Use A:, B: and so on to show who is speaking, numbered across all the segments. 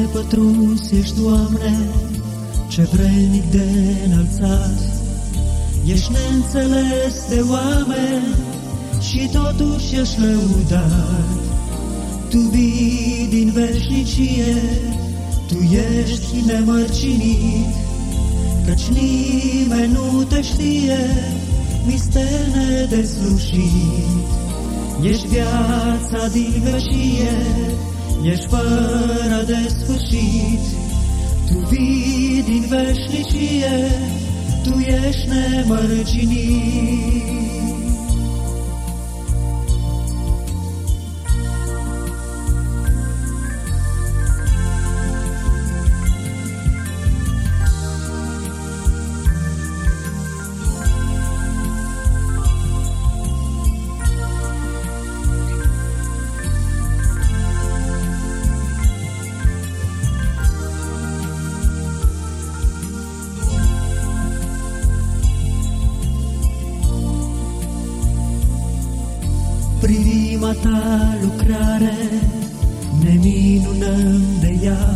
A: nepătruns ești, Doamne, ce vrednic de înălțat. Ești neînțeles de oameni și totuși ești lăudat. Tu vii din veșnicie, Tu ești nemărcinit, Căci nimeni nu te știe, mister nedeslușit. Ești viața din veșie, ești fără de sfârșit. Tu vii din veșnicie, Tu ești nemărginit. Prima ta lucrare ne minunăm de ea,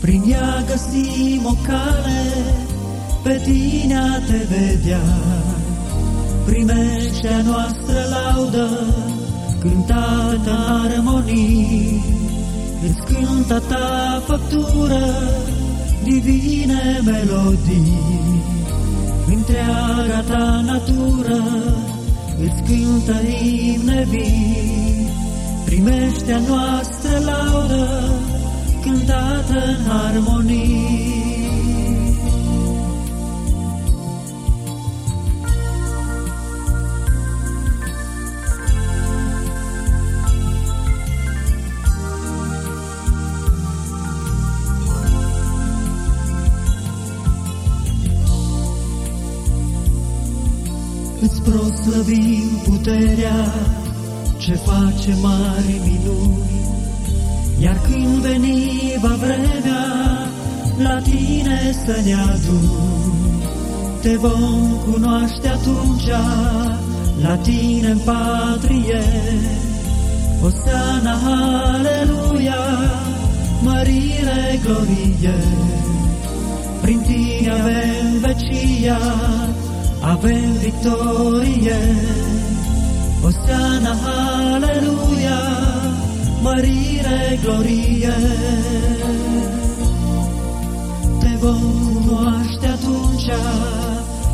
A: Prin ea găsim o cale pe tine a te vedea. Primește a noastră laudă, cântată armonii, Îți cântă ta făptură, divine melodii, Întreaga ta natură, îți cântă imne vii, primește a noastră laudă, cântată în armonie. Îți proslăvim puterea ce face mari minuni, Iar când veni va vremea, la tine să ne adun. Te vom cunoaște atunci, la tine în patrie, Osana, aleluia, mărire, glorie, prin tine avem vecia, avem victorie. Oseana, aleluia, mărire, glorie. Te vom cunoaște atunci,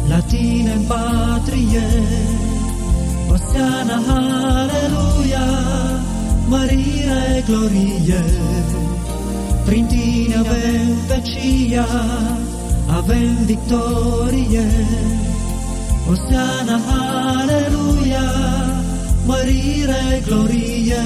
A: la tine în patrie. Oseana, aleluia, mărire, glorie. Prin tine avem vecia, avem victorie. Oseana, aleluia, mărire, glorie.